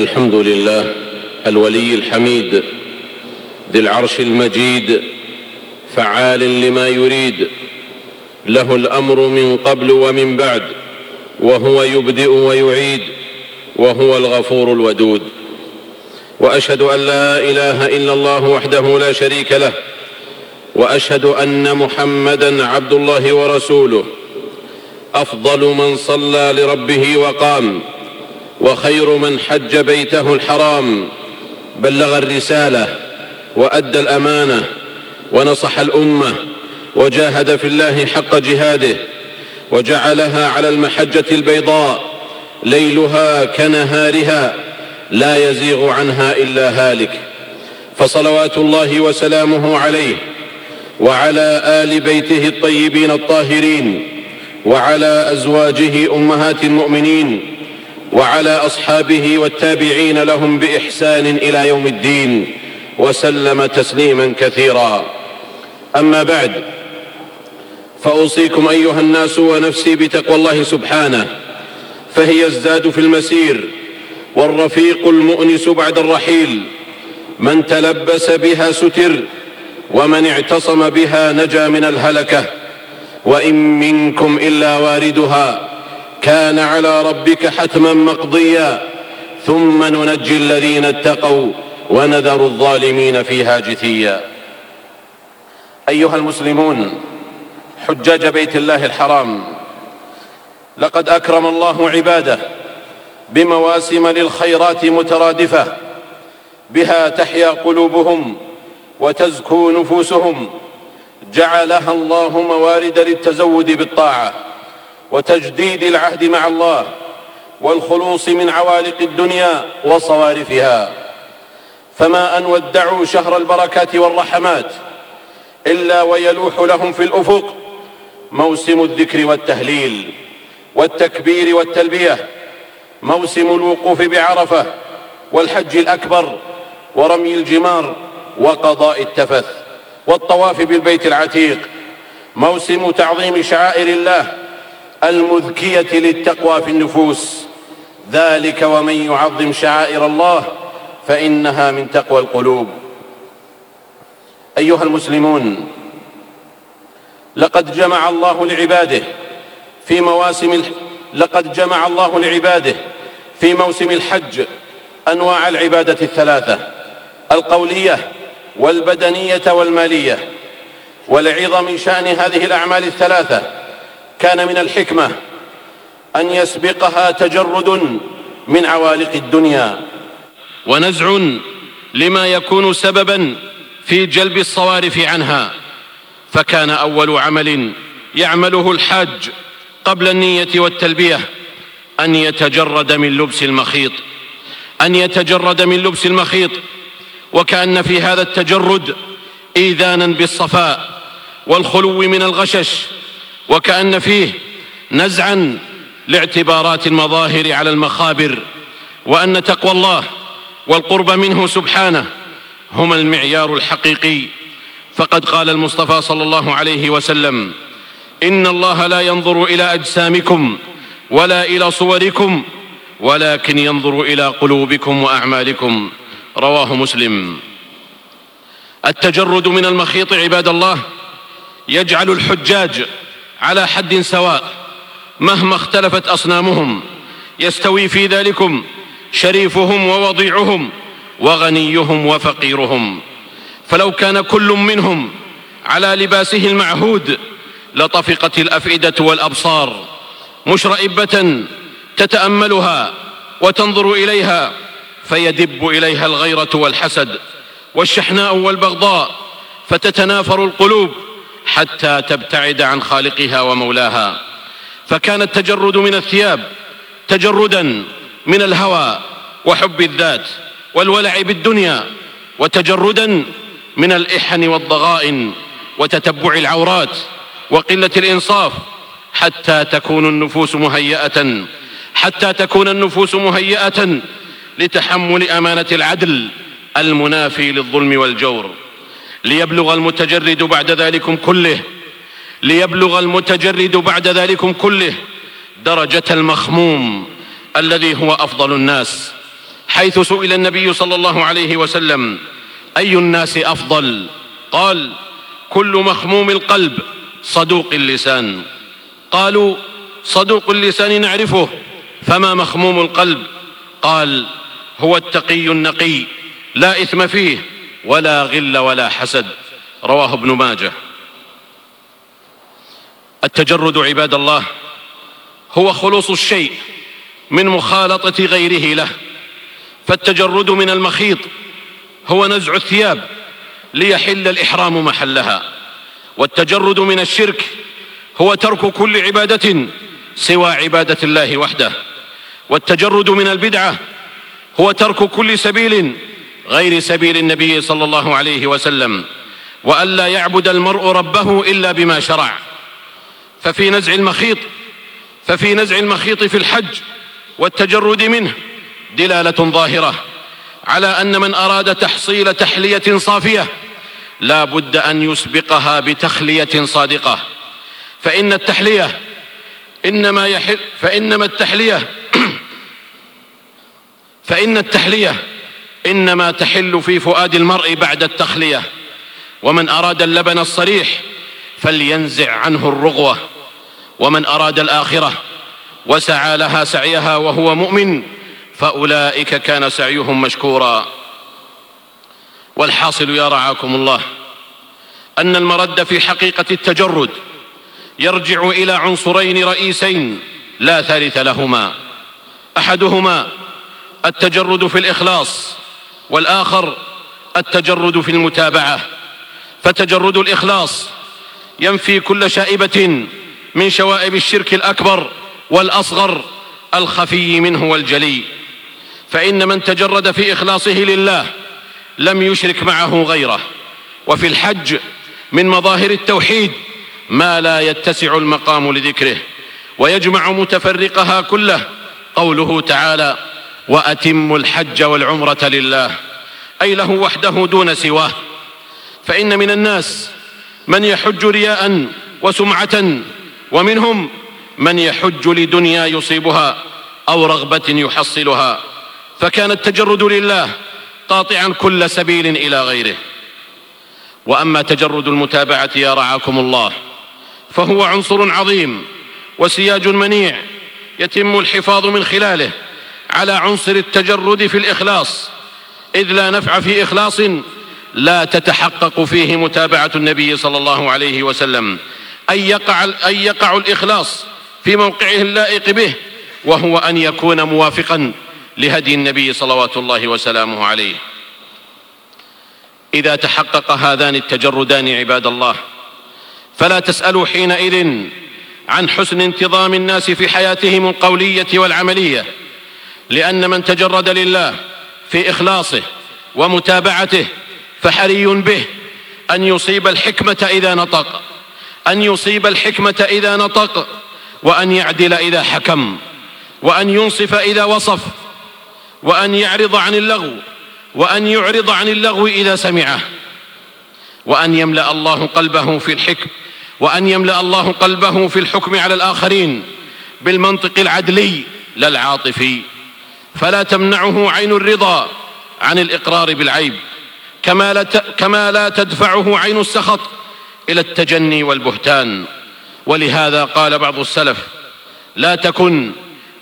الحمد لله الولي الحميد ذي العرش المجيد فعال لما يريد له الأمر من قبل ومن بعد وهو يبدئ ويعيد وهو الغفور الودود. وأشهد أن لا إله إلا الله وحده لا شريك له وأشهد أن محمدا عبد الله ورسوله أفضل من صلى لربه وقام. وخير من حج بيته الحرام بلغ الرسالة وأدى الأمانة ونصح الأمة وجاهد في الله حق جهاده وجعلها على المحجة البيضاء ليلها كنهارها لا يزيغ عنها إلا هالك. فصلوات الله وسلامه عليه وعلى آل بيته الطيبين الطاهرين وعلى أزواجه أمهات المؤمنين وعلى أصحابه والتابعين لهم بإحسان إلى يوم الدين وسلم تسليما كثيرا. أما بعد فأوصيكم أيها الناس ونفسي بتقوى الله سبحانه فهي الزاد في المسير والرفيق المؤنس بعد الرحيل من تلبس بها ستر ومن اعتصم بها نجا من الهلكة وإن منكم إلا واردها. كان على ربك حتما مقضيا. ثم ننجي الذين اتقوا ونذر الظالمين فيها جثيا. أيها المسلمون حجاج بيت الله الحرام لقد أكرم الله عباده بمواسم للخيرات مترادفة. بها تحيا قلوبهم وتزكو نفوسهم. جعلها الله موارد للتزود بالطاعة. وتجديد العهد مع الله والخلوص من عوالق الدنيا وصوارفها. فما أن ودعوا شهر البركات والرحمات إلا ويلوح لهم في الأفق موسم الذكر والتهليل والتكبير والتلبية موسم الوقوف بعرفة والحج الأكبر ورمي الجمار وقضاء التفث والطواف بالبيت العتيق موسم تعظيم شعائر الله المذكية للتقوى في النفوس. ذلك ومن يعظم شعائر الله فإنها من تقوى القلوب. أيها المسلمون لقد جمع الله لعباده في مواسم لقد جمع الله لعباده في موسم الحج أنواع العبادة الثلاثة القولية والبدنية والمالية. ولعظم شأن هذه الأعمال الثلاثة كان من الحكمة أن يسبقها تجرد من عوالق الدنيا ونزع لما يكون سببا في جلب الصوارف عنها. فكان أول عمل يعمله الحاج قبل النية والتلبية أن يتجرد من لبس المخيط أن يتجرد من لبس المخيط. وكأن في هذا التجرد ايذانا بالصفاء والخلو من الغشش. وكأن فيه نزعا لاعتبارات المظاهر على المخابر وأن تقوى الله والقرب منه سبحانه هما المعيار الحقيقي. فقد قال المصطفى صلى الله عليه وسلم إن الله لا ينظر إلى أجسامكم ولا إلى صوركم ولكن ينظر إلى قلوبكم وأعمالكم. رواه مسلم. التجرد من المخيط عباد الله يجعل الحجاج على حد سواء مهما اختلفت أصنامهم يستوي في ذلكم شريفهم ووضيعهم وغنيهم وفقيرهم. فلو كان كل منهم على لباسه المعهود لطفقت الأفئدة والأبصار مشرئبة تتأملها وتنظر إليها فيدب إليها الغيرة والحسد والشحناء والبغضاء فتتنافر القلوب حتى تبتعد عن خالقها ومولاها. فكان التجرد من الثياب تجردا من الهوى وحب الذات والولع بالدنيا وتجردا من الإحن والضغائن وتتبع العورات وقلة الإنصاف حتى تكون النفوس مهيئة حتى تكون النفوس مهيئة لتحمل أمانة العدل المنافي للظلم والجور. ليبلغ المتجرد بعد ذلكم كله ليبلغ المتجرد بعد ذلكم كله درجة المخموم الذي هو أفضل الناس. حيث سئل النبي صلى الله عليه وسلم أي الناس أفضل؟ قال كل مخموم القلب صدوق اللسان. قالوا صدوق اللسان نعرفه فما مخموم القلب؟ قال هو التقي النقي لا إثم فيه. ولا غل ولا حسد. رواه ابن ماجه. التجرد عباد الله هو خلوص الشيء من مخالطة غيره له. فالتجرد من المخيط هو نزع الثياب ليحل الإحرام محلها. والتجرد من الشرك هو ترك كل عبادة سوى عبادة الله وحده. والتجرد من البدعة هو ترك كل سبيل غير سبيل النبي صلى الله عليه وسلم وألا يعبد المرء ربه إلا بما شرع. ففي نزع المخيط ففي نزع المخيط في الحج والتجرد منه دلالة ظاهرة على أن من أراد تحصيل تحلية صافية لا بد أن يسبقها بتخلية صادقة. فإن التحلية إنما يحل فإنما التحلية فإن التحلية إنما تحل في فؤاد المرء بعد التخلية. ومن أراد اللبن الصريح فلينزع عنه الرغوة. ومن أراد الآخرة وسعى لها سعيها وهو مؤمن فأولئك كان سعيهم مشكورا. والحاصل يا رعاكم الله أن المرد في حقيقة التجرد يرجع إلى عنصرين رئيسين لا ثالث لهما. أحدهما التجرد في الإخلاص والآخر التجرد في المتابعة فتجرد الإخلاص ينفي كل شائبة من شوائب الشرك الأكبر والأصغر الخفي منه والجلي. فإن من تجرد في إخلاصه لله لم يشرك معه غيره. وفي الحج من مظاهر التوحيد ما لا يتسع المقام لذكره ويجمع متفرقها كله قوله تعالى وأتم الحج والعمرة لله أي له وحده دون سواه. فإن من الناس من يحج رياء وسمعة ومنهم من يحج لدنيا يصيبها أو رغبة يحصلها. فكان التجرد لله قاطعا كل سبيل إلى غيره. وأما تجرد المتابعة يا رعاكم الله فهو عنصر عظيم وسياج منيع يتم الحفاظ من خلاله. على عنصر التجرد في الإخلاص. إذ لا نفع في إخلاص لا تتحقق فيه متابعة النبي صلى الله عليه وسلم. أن يقع, أن يقع الإخلاص في موقعه اللائق به وهو أن يكون موافقا لهدي النبي صلوات الله وسلامه عليه. إذا تحقق هذان التجردان عباد الله فلا تسألوا حينئذ عن حسن انتظام الناس في حياتهم القولية والعملية. لأن من تجرد لله في إخلاصه ومتابعته فحري به أن يصيب الحكمة إذا نطق أن يصيب الحكمة إذا نطق وأن يعدل إذا حكم وأن ينصف إذا وصف وأن يعرض عن اللغو وأن يعرض عن اللغو إذا سمعه وأن يملأ الله قلبه في الحكم وأن يملأ الله قلبه في الحكم على الآخرين بالمنطق العدلي لا العاطفي. فلا تمنعه عين الرضا عن الإقرار بالعيب كما لا, كما لا تدفعه عين السخط إلى التجني والبهتان. ولهذا قال بعض السلف لا تكن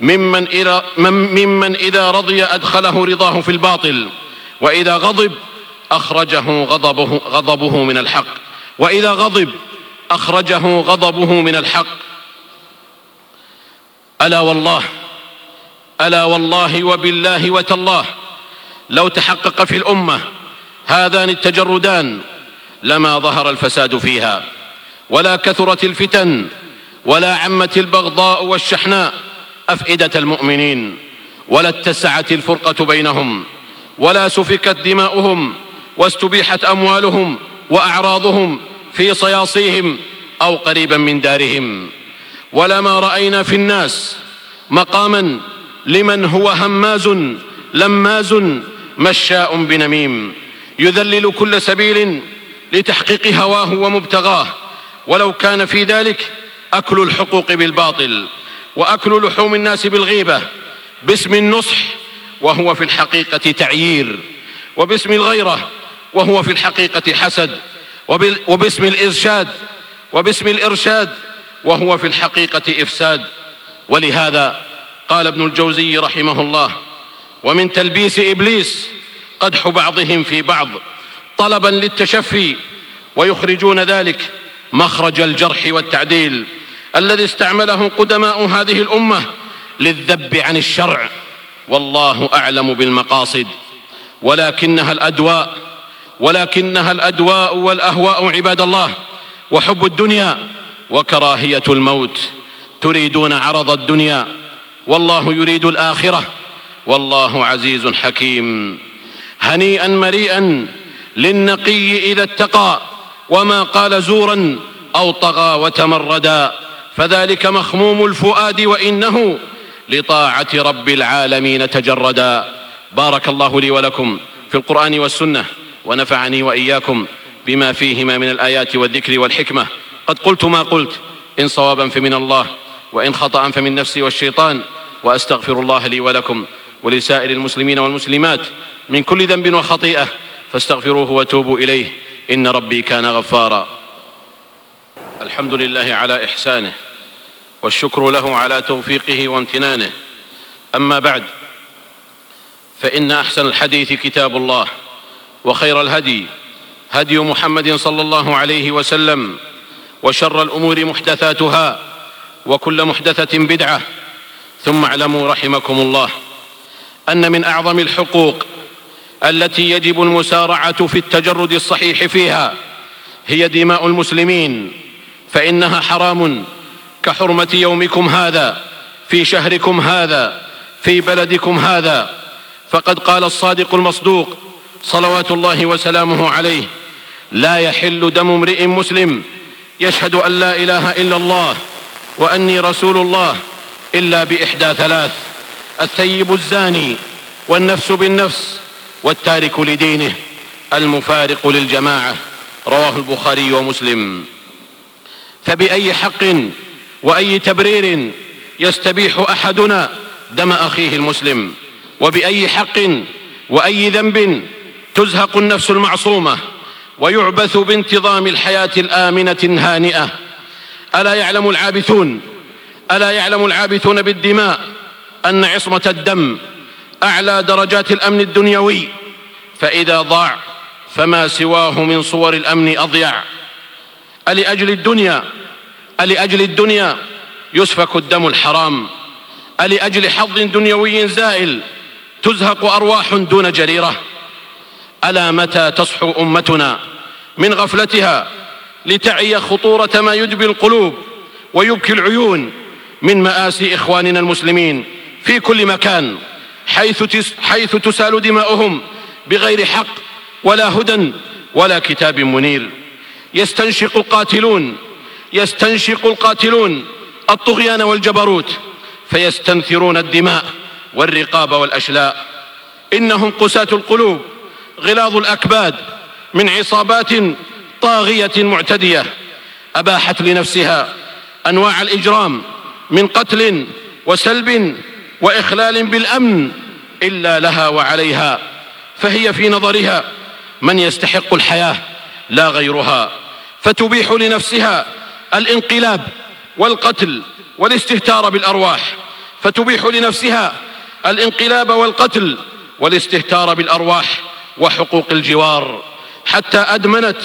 ممن إذا, ممن إذا رضي أدخله رضاه في الباطل وإذا غضب أخرجه غضبه, غضبه من الحق وإذا غضب أخرجه غضبه من الحق. ألا والله ألا والله وبالله وتالله لو تحقق في الأمة هذان التجردان لما ظهر الفساد فيها ولا كثرت الفتن ولا عمت البغضاء والشحناء أفئدة المؤمنين ولا اتسعت الفرقة بينهم ولا سفكت دماؤهم واستبيحت أموالهم وأعراضهم في صياصيهم أو قريبا من دارهم. ولما رأينا في الناس مقاما لمن هو هماز لماز مشاء بنميم. يذلل كل سبيل لتحقيق هواه ومبتغاه. ولو كان في ذلك أكل الحقوق بالباطل وأكل لحوم الناس بالغيبة. باسم النصح وهو في الحقيقة تعيير. وباسم الغيرة وهو في الحقيقة حسد. وباسم الإرشاد وباسم الإرشاد وهو في الحقيقة إفساد. ولهذا قال ابن الجوزي رحمه الله ومن تلبيس إبليس قدح بعضهم في بعض طلبا للتشفي ويخرجون ذلك مخرج الجرح والتعديل الذي استعمله قدماء هذه الأمة للذب عن الشرع والله أعلم بالمقاصد ولكنها الأدواء ولكنها الأدواء والأهواء عباد الله وحب الدنيا وكراهية الموت تريدون عرض الدنيا والله يريد الآخرة. والله عزيز حكيم. هنيئا مريئا للنقي إذا اتقى. وما قال زورا أو طغى وتمردا. فذلك مخموم الفؤاد وإنه لطاعة رب العالمين تجردا. بارك الله لي ولكم في القرآن والسنة ونفعني وإياكم بما فيهما من الآيات والذكر والحكمة. قد قلت ما قلت إن صوابا فمن الله وإن خطأ فمن نفسي والشيطان. وأستغفر الله لي ولكم ولسائر المسلمين والمسلمات من كل ذنب وخطيئة فاستغفروه وتوبوا إليه. إن ربي كان غفارا. الحمد لله على إحسانه والشكر له على توفيقه وامتنانه. أما بعد فإن أحسن الحديث كتاب الله وخير الهدي هدي محمد صلى الله عليه وسلم وشر الأمور محدثاتها وكل محدثة بدعة ثم اعلموا رحمكم الله أن من أعظم الحقوق التي يجب المسارعة في التجرد الصحيح فيها هي دماء المسلمين فإنها حرام كحرمة يومكم هذا في شهركم هذا في بلدكم هذا. فقد قال الصادق المصدوق صلوات الله وسلامه عليه لا يحل دم امرئ مسلم يشهد أن لا إله إلا الله وأني رسول الله إلا بإحدى ثلاث الثيب الزاني والنفس بالنفس والتارك لدينه المفارق للجماعة رواه البخاري ومسلم. فبأي حق وأي تبرير يستبيح أحدنا دم أخيه المسلم؟ وبأي حق وأي ذنب تزهق النفس المعصومة؟ ويعبث بانتظام الحياة الآمنة الهانئة؟ ألا يعلم العابثون ألا يعلم العابثون بالدماء أن عصمة الدم أعلى درجات الأمن الدنيوي؟ فإذا ضاع فما سواه من صور الأمن أضيع. ألأجل الدنيا؟ ألأجل الدنيا يسفك الدم الحرام. ألأجل حظ دنيوي زائل تزهق أرواح دون جريرة. ألا متى تصحو أمتنا من غفلتها لتعي خطورة ما يدبي القلوب ويبكي العيون؟ من مآسي إخواننا المسلمين في كل مكان حيث, حيث تسال دماؤهم بغير حق ولا هدى ولا كتاب منير. يستنشق القاتلون يستنشق القاتلون الطغيان والجبروت فيستنثرون الدماء والرقاب والأشلاء. إنهم قساة القلوب غلاظ الأكباد من عصابات طاغية معتدية. أباحت لنفسها أنواع الإجرام من قتل وسلب وإخلال بالأمن إلا لها وعليها فهي في نظرها من يستحق الحياة لا غيرها فتبيح لنفسها الانقلاب والقتل والاستهتار بالأرواح فتبيح لنفسها الانقلاب والقتل والاستهتار بالأرواح وحقوق الجوار حتى أدمنت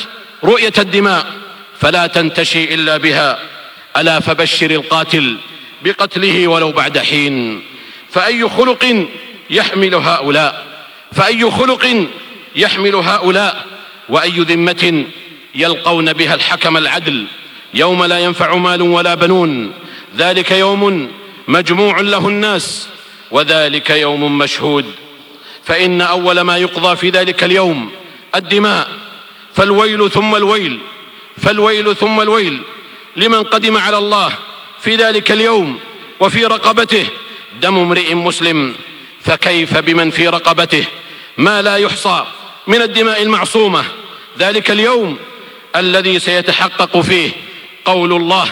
رؤية الدماء فلا تنتشي إلا بها ألا فبشر القاتل بقتله ولو بعد حين. فأي خلق يحمل هؤلاء؟ فأي خلق يحمل هؤلاء؟ وأي ذمة يلقون بها الحكم العدل؟ يوم لا ينفع مال ولا بنون. ذلك يوم مجموع له الناس وذلك يوم مشهود. فإن أول ما يقضى في ذلك اليوم الدماء. فالويل ثم الويل فالويل ثم الويل. لمن قدم على الله في ذلك اليوم وفي رقبته دم امرئ مسلم فكيف بمن في رقبته؟ ما لا يحصى من الدماء المعصومة. ذلك اليوم الذي سيتحقق فيه قول الله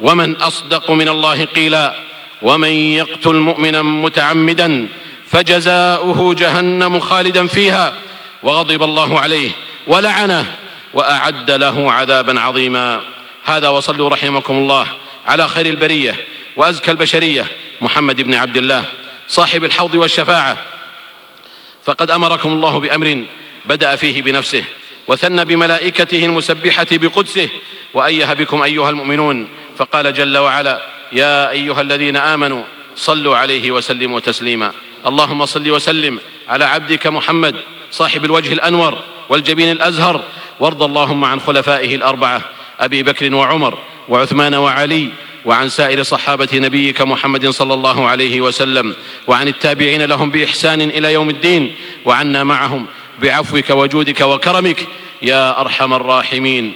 ومن أصدق من الله قيلا ومن يقتل مؤمنا متعمدا فجزاؤه جهنم خالدا فيها وغضب الله عليه ولعنه وأعد له عذابا عظيما. هذا وصلوا رحمكم الله. على خير البرية وأزكى البشرية محمد بن عبد الله صاحب الحوض والشفاعة. فقد أمركم الله بأمر بدأ فيه بنفسه وثنى بملائكته المسبحة بقدسه وايه بكم أيها المؤمنون فقال جل وعلا يا أيها الذين آمنوا صلوا عليه وسلموا تسليما. اللهم صل وسلم على عبدك محمد صاحب الوجه الأنور والجبين الأزهر وارض اللهم عن خلفائه الأربعة أبي بكر وعمر وعثمان وعلي وعن سائر صحابة نبيك محمد صلى الله عليه وسلم وعن التابعين لهم بإحسان إلى يوم الدين وعنا معهم بعفوك وجودك وكرمك يا أرحم الراحمين.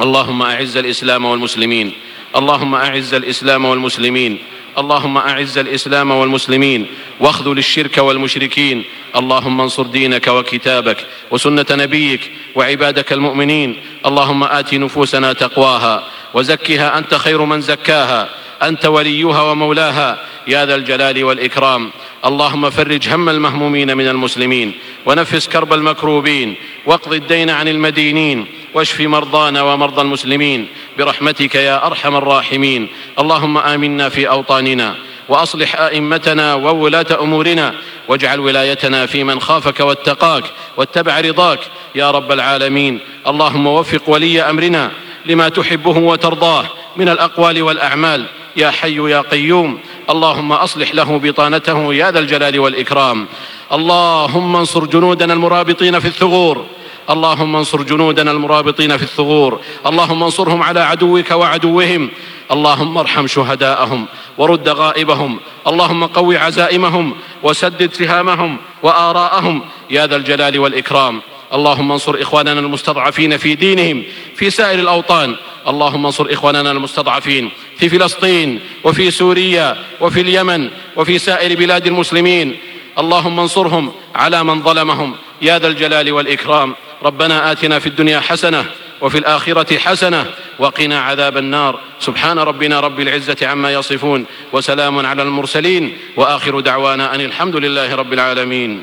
اللهم أعز الإسلام والمسلمين. اللهم أعز الإسلام والمسلمين. اللهم أعز الإسلام والمسلمين. واخذل الشرك والمشركين. اللهم انصر دينك وكتابك وسنة نبيك وعبادك المؤمنين. اللهم آت نفوسنا تقواها. وزكها أنت خير من زكاها أنت وليها ومولاها يا ذا الجلال والإكرام. اللهم فرج هم المهمومين من المسلمين ونفس كرب المكروبين واقض الدين عن المدينين واشف مرضانا ومرضى المسلمين برحمتك يا أرحم الراحمين. اللهم آمنا في أوطاننا وأصلح أئمتنا وولاة أمورنا واجعل ولايتنا في من خافك واتقاك واتبع رضاك. يا رب العالمين اللهم وفق ولي أمرنا لما تحبه وترضاه من الأقوال والأعمال. يا حي يا قيوم اللهم أصلح له بطانته يا ذا الجلال والإكرام. اللهم انصر جنودنا المرابطين في الثغور. اللهم انصر جنودنا المرابطين في الثغور. اللهم انصرهم على عدوك وعدوهم. اللهم ارحم شهداءهم ورد غائبهم. اللهم قو عزائمهم وسدد سهامهم وآراءهم. يا ذا الجلال والإكرام. اللهم انصر إخواننا المستضعفين في دينهم في سائر الأوطان. اللهم انصر إخواننا المستضعفين في فلسطين وفي سوريا وفي اليمن وفي سائر بلاد المسلمين. اللهم انصرهم على من ظلمهم. يا ذا الجلال والإكرام. ربنا آتنا في الدنيا حسنة وفي الآخرة حسنة وقنا عذاب النار. سبحان ربنا رب العزة عما يصفون وسلام على المرسلين وآخر دعوانا أن الحمد لله رب العالمين.